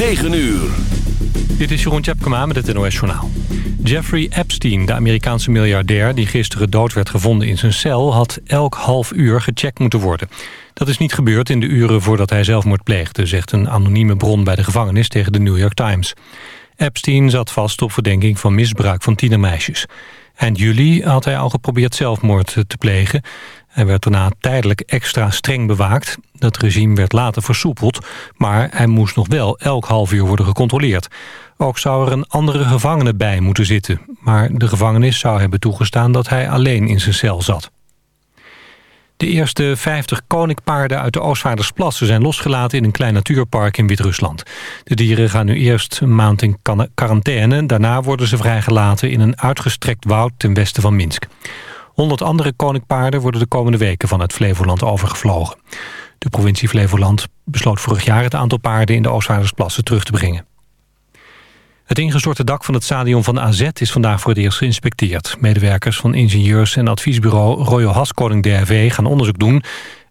9 uur. Dit is Jeroen Tjepkema met het NOS Journaal. Jeffrey Epstein, de Amerikaanse miljardair die gisteren dood werd gevonden in zijn cel... had elk half uur gecheckt moeten worden. Dat is niet gebeurd in de uren voordat hij zelfmoord pleegde... zegt een anonieme bron bij de gevangenis tegen de New York Times. Epstein zat vast op verdenking van misbruik van tienermeisjes. Eind juli had hij al geprobeerd zelfmoord te plegen. Hij werd daarna tijdelijk extra streng bewaakt. Dat regime werd later versoepeld, maar hij moest nog wel elk half uur worden gecontroleerd. Ook zou er een andere gevangene bij moeten zitten. Maar de gevangenis zou hebben toegestaan dat hij alleen in zijn cel zat. De eerste 50 koninkpaarden uit de Oostvaardersplassen zijn losgelaten in een klein natuurpark in Wit-Rusland. De dieren gaan nu eerst een maand in quarantaine. Daarna worden ze vrijgelaten in een uitgestrekt woud ten westen van Minsk. 100 andere koninkpaarden worden de komende weken vanuit Flevoland overgevlogen. De provincie Flevoland besloot vorig jaar het aantal paarden in de Oostvaardersplassen terug te brengen. Het ingestorte dak van het stadion van AZ is vandaag voor het eerst geïnspecteerd. Medewerkers van ingenieurs- en adviesbureau Royal Haskoning DRV gaan onderzoek doen...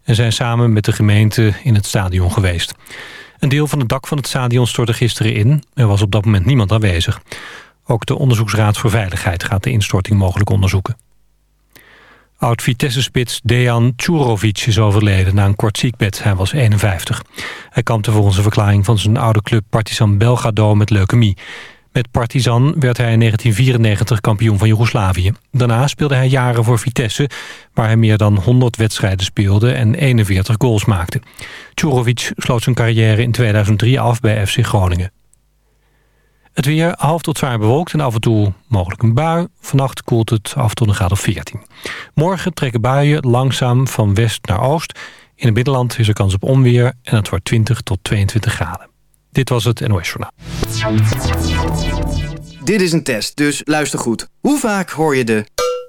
en zijn samen met de gemeente in het stadion geweest. Een deel van het dak van het stadion stortte gisteren in. Er was op dat moment niemand aanwezig. Ook de Onderzoeksraad voor Veiligheid gaat de instorting mogelijk onderzoeken. Oud-Vitesse-spits Dejan Tjurovic is overleden na een kort ziekbed. Hij was 51. Hij kampte volgens een verklaring van zijn oude club Partizan Belgrado met leukemie. Met Partizan werd hij in 1994 kampioen van Joegoslavië. Daarna speelde hij jaren voor Vitesse, waar hij meer dan 100 wedstrijden speelde en 41 goals maakte. Tjurovic sloot zijn carrière in 2003 af bij FC Groningen. Het weer half tot zwaar bewolkt en af en toe mogelijk een bui. Vannacht koelt het af tot een graad of 14. Morgen trekken buien langzaam van west naar oost. In het binnenland is er kans op onweer en het wordt 20 tot 22 graden. Dit was het NOS Journaal. Dit is een test, dus luister goed. Hoe vaak hoor je de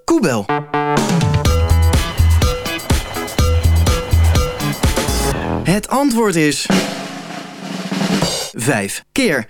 koebel? Het antwoord is... 5 keer.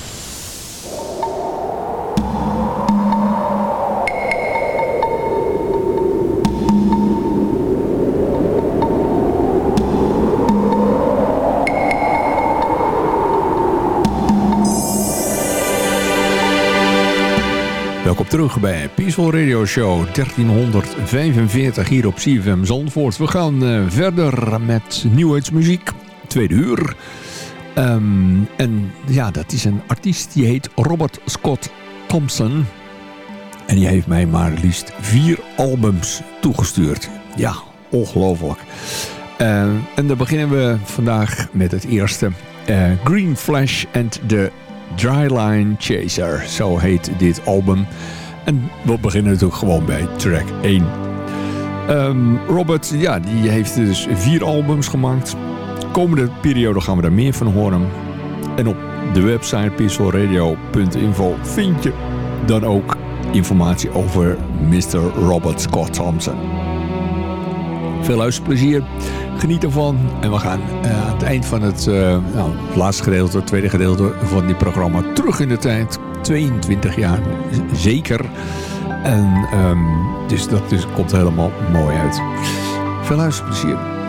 Terug bij Peaceful Radio Show 1345 hier op CFM Zandvoort. We gaan uh, verder met nieuwheidsmuziek, tweede uur. Um, en ja, dat is een artiest die heet Robert Scott Thompson. En die heeft mij maar liefst vier albums toegestuurd. Ja, ongelooflijk. Uh, en dan beginnen we vandaag met het eerste. Uh, Green Flash and the Dryline Chaser, zo heet dit album. En we beginnen natuurlijk gewoon bij track 1. Um, Robert, ja, die heeft dus vier albums gemaakt. Komende periode gaan we daar meer van horen. En op de website peacefulradio.info vind je dan ook informatie over Mr. Robert Scott Thompson. Veel luisterplezier. Geniet ervan. En we gaan uh, aan het eind van het, uh, nou, het laatste gedeelte, het tweede gedeelte van dit programma terug in de tijd. 22 jaar zeker. En um, dus dat dus, komt helemaal mooi uit. Veel luisterplezier.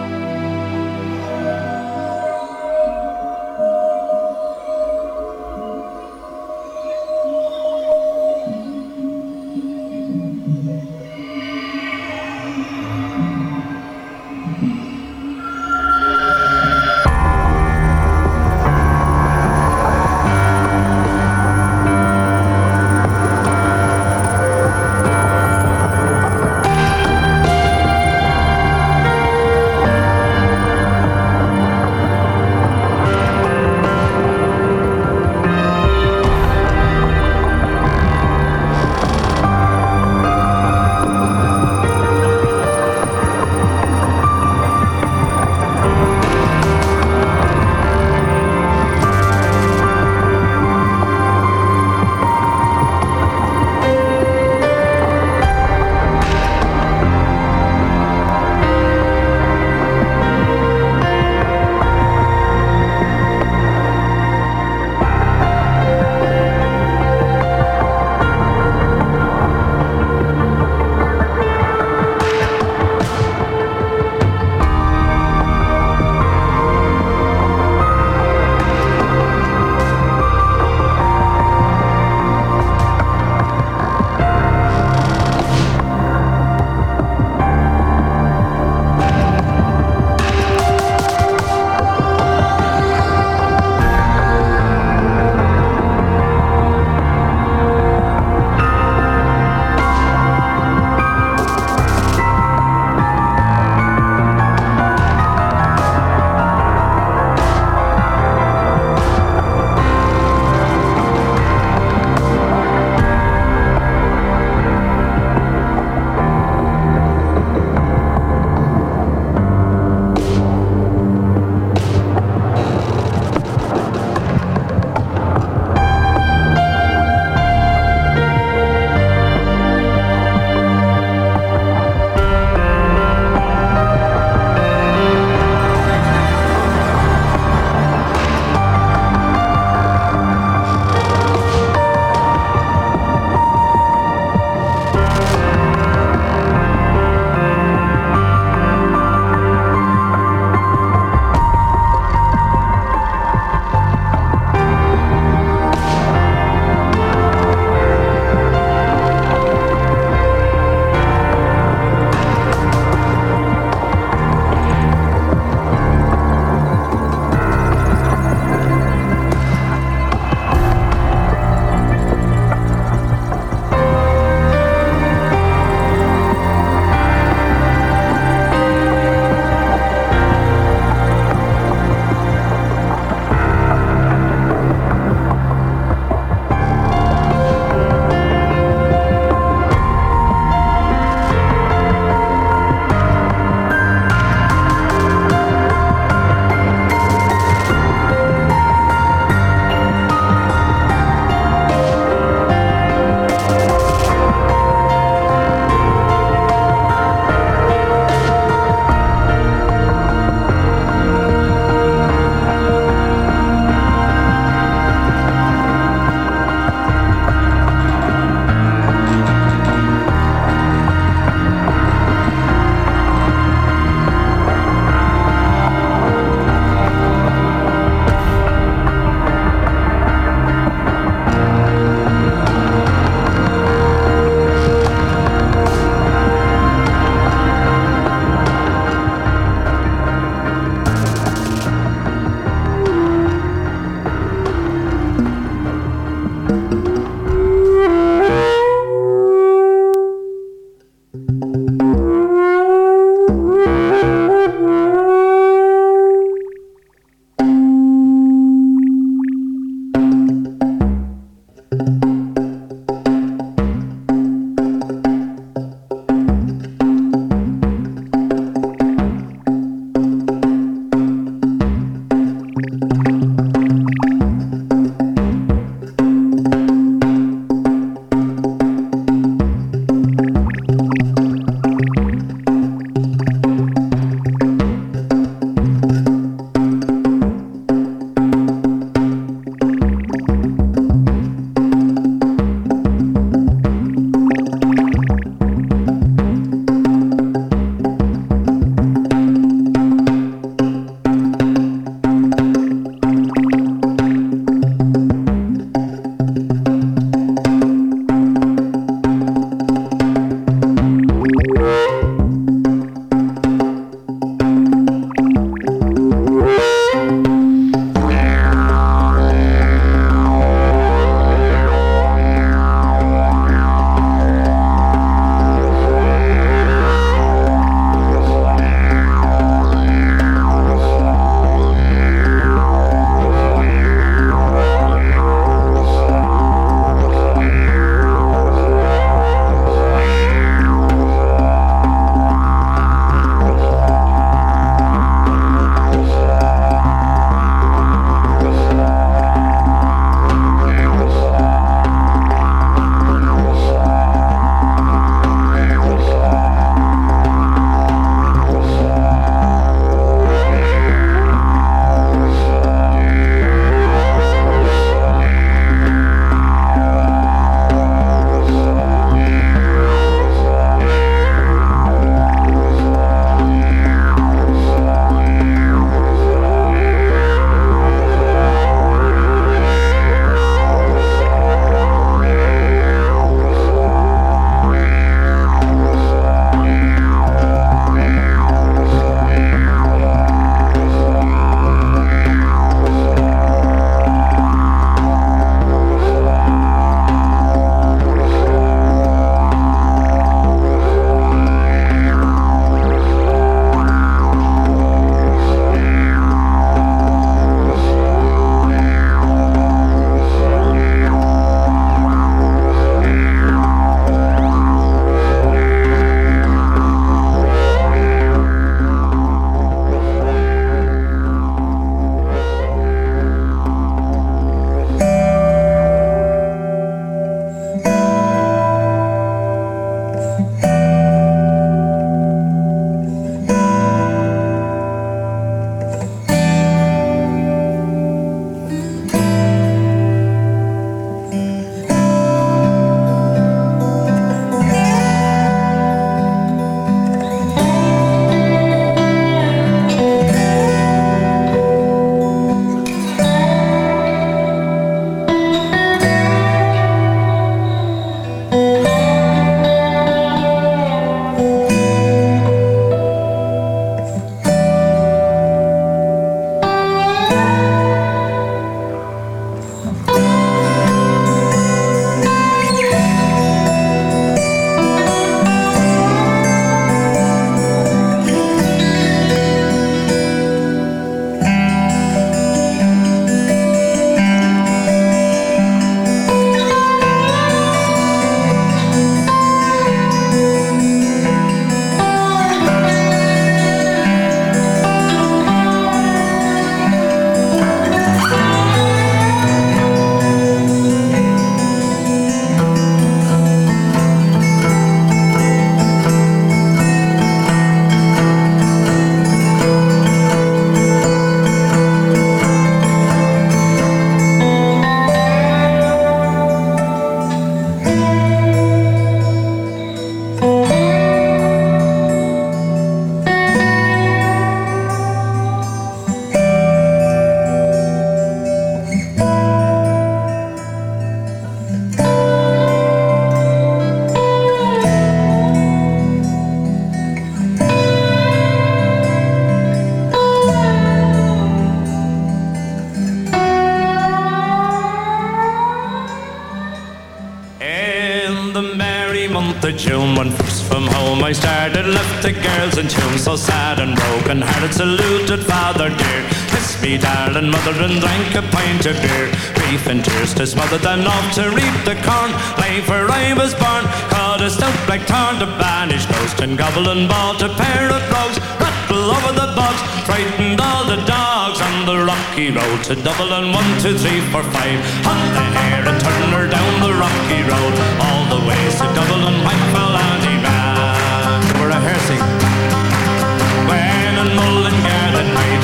June When first from home. I started Left the girls in tune. So sad and broken hearted Saluted father dear. Kiss me darling mother And drank a pint of beer. Grief and tears to smother Then off to reap the corn. Life where I was born Caught a stout black torn To banish ghost And gobble and bought a pair of brogues Rattle over the bogs Frightened all the dogs On the rocky road To Dublin One, two, three, four, five. On the hare and turn her down the rocky road. All the way to Dublin Whitefell and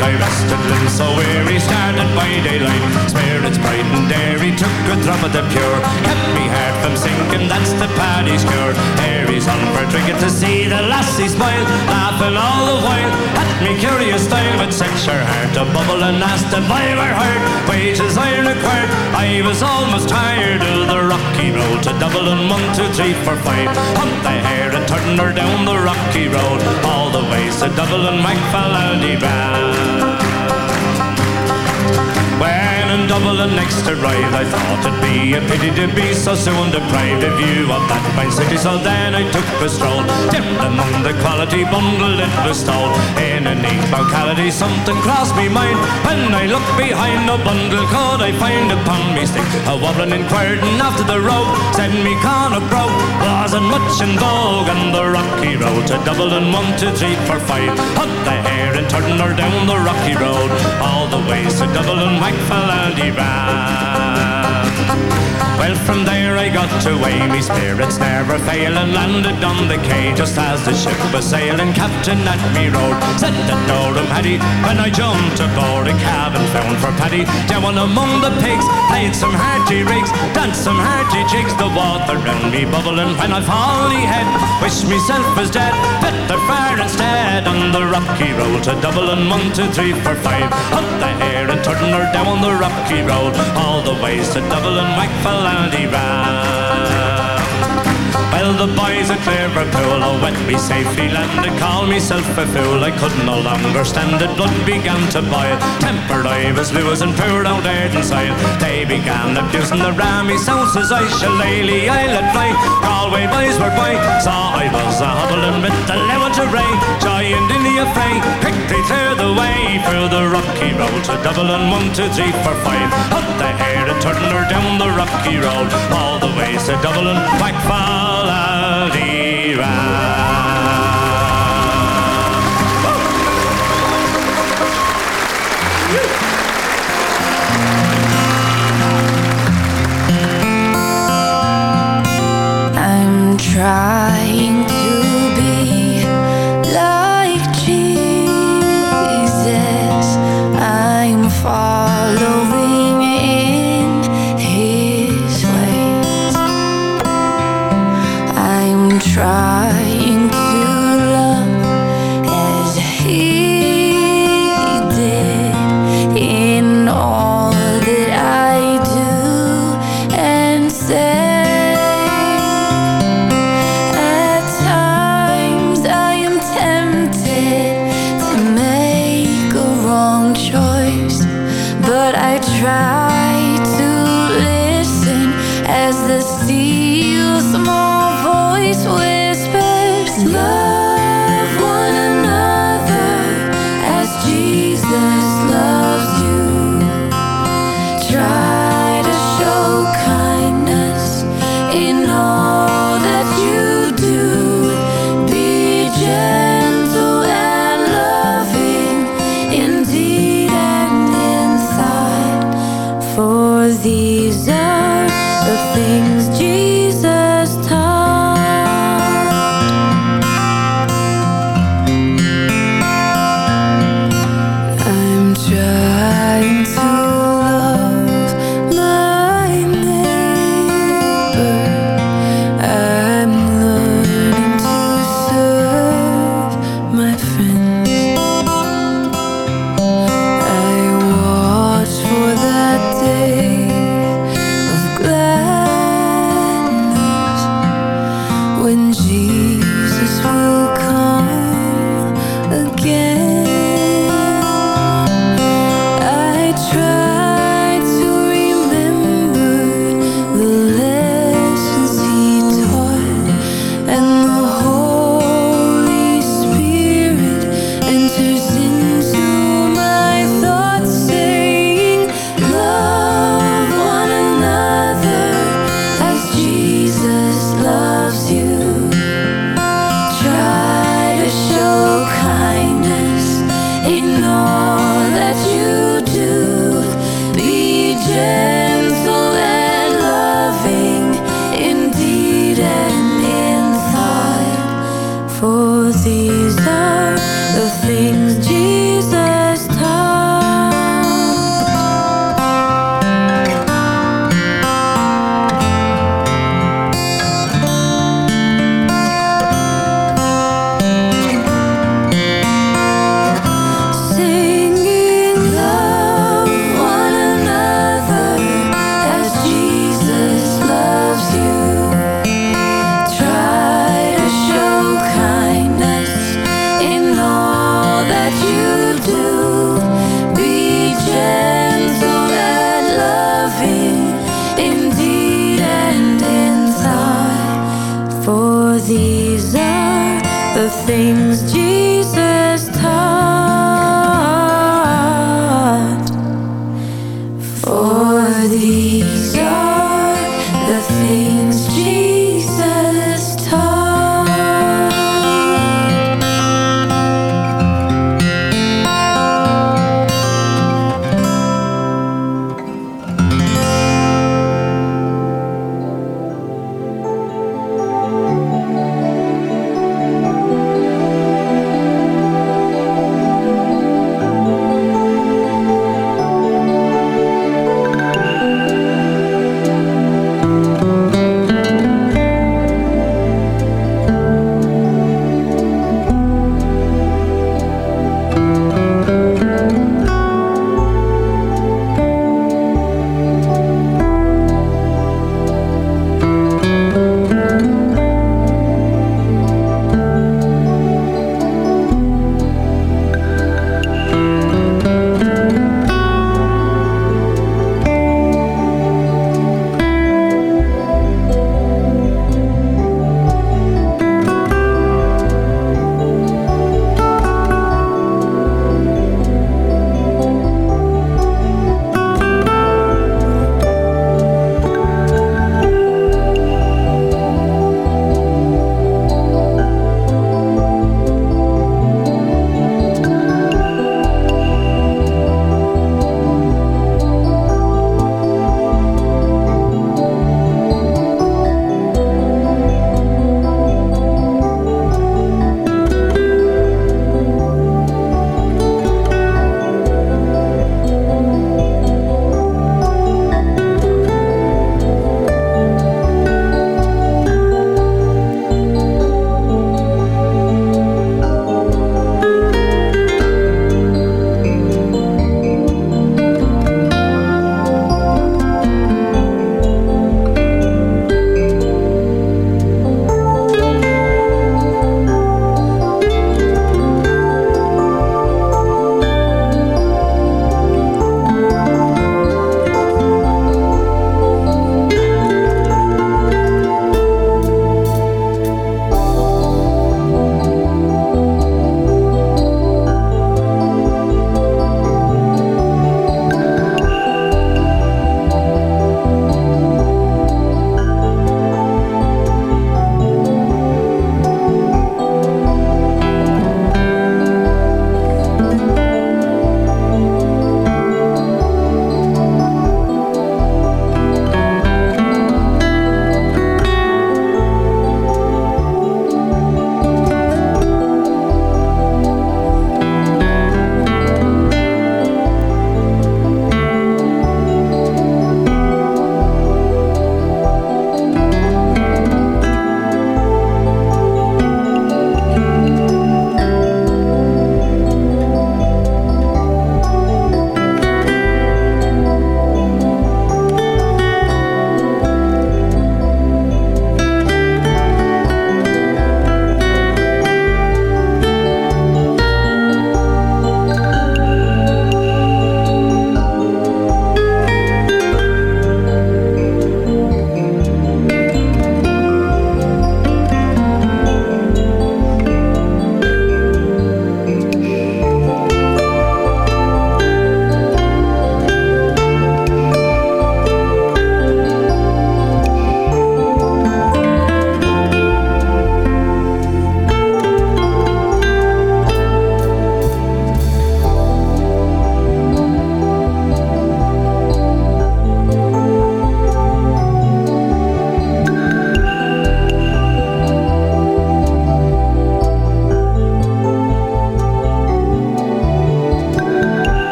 I rested limbs so weary started by daylight. Spirits bright and airy took a drum of the pure. Kept me heart from sinking, that's the paddy's cure. Harry's on for drinking to see the lassie smile. Laughing all the while at me curious style. But set her heart to bubble and asked if I were hurt Wages I required, I was almost tired Of the rocky road. To Dublin, one, two, three, four, five. Hunt the hare and turn her down the rocky road. All the way to Dublin Dublin, McFalladie In Dublin next arrived, I thought it'd be a pity to be so soon deprived of view of that fine city. So then I took a stroll, dipped among the quality bundle it the stole. In a neat locality, something crossed me mind. When I looked behind the bundle, could I find upon me stick a wobbling inquired and after the road. Said me corner broke, wasn't much in vogue on the rocky road to Dublin. One, two, three, four, five. Hunt the hair and turn her down the rocky road all the way to Dublin divine. Well, from there I got away, me spirits never fail, and landed on the quay just as the ship was sailing. Captain at me road said that Norham Paddy when I jumped aboard a cabin found for Paddy. Down among the pigs, played some hearty rigs, danced some hearty jigs. The water round me bubbling when I folly head, wish myself was dead. but the fire instead on the rocky road to Dublin, one, two, three, four, five. Up the air and turn her down the rocky road, all the ways to Dublin, and whack-a-la-dee-rah well, the boys at Liverpool oh, went me safely landed, called myself a fool. I could no longer stand it, blood began to boil. Tempered I was losing, poured out air and soil. They began abusing the rammy sounds as I shillelagh I let fly. Galway boys were by, saw I was a hobbling with the lemon array. Giant in the affray, quickly clear the way through the rocky road to Dublin. One, two, three, four, five. Up the hair and turn her down the rocky road, all the way to Dublin. Back I'm trying try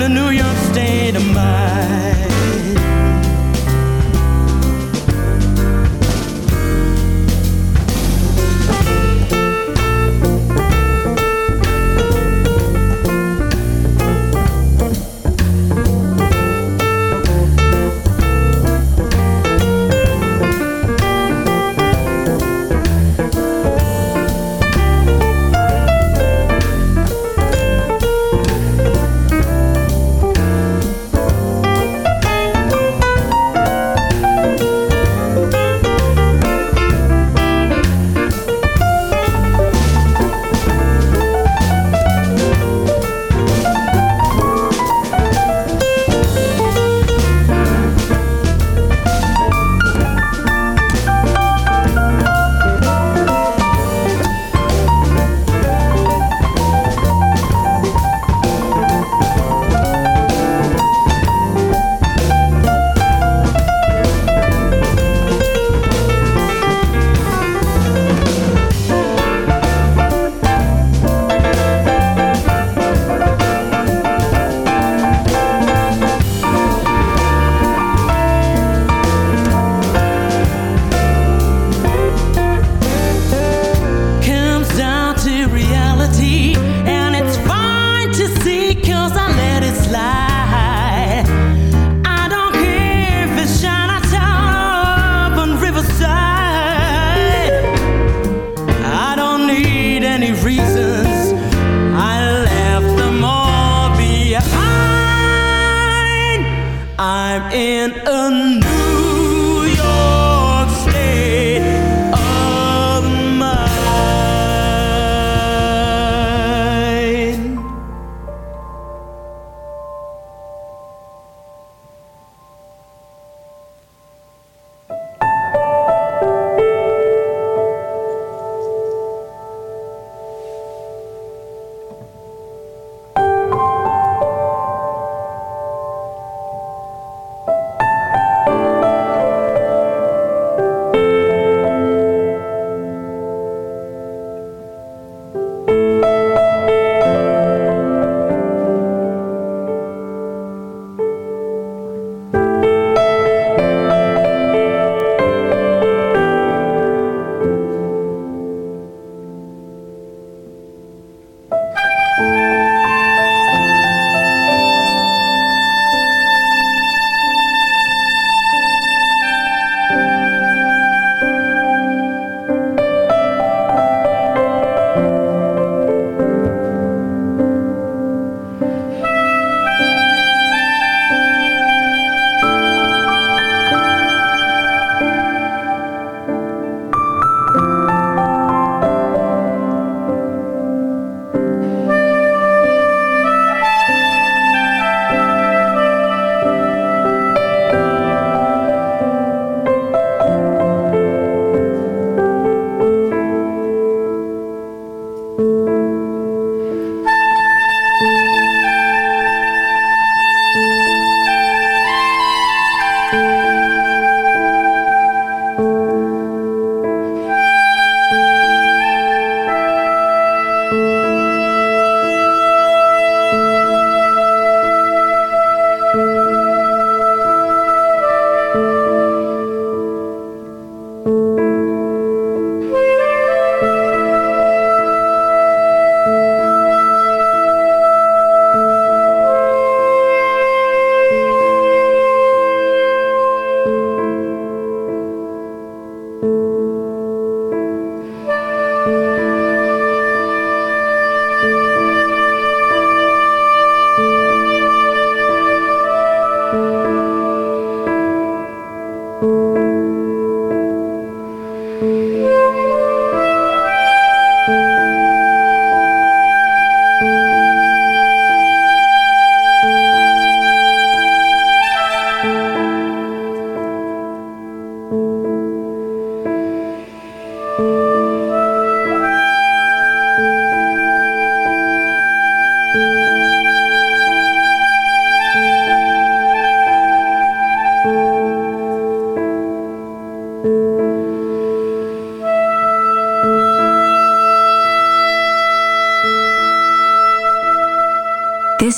in a new year.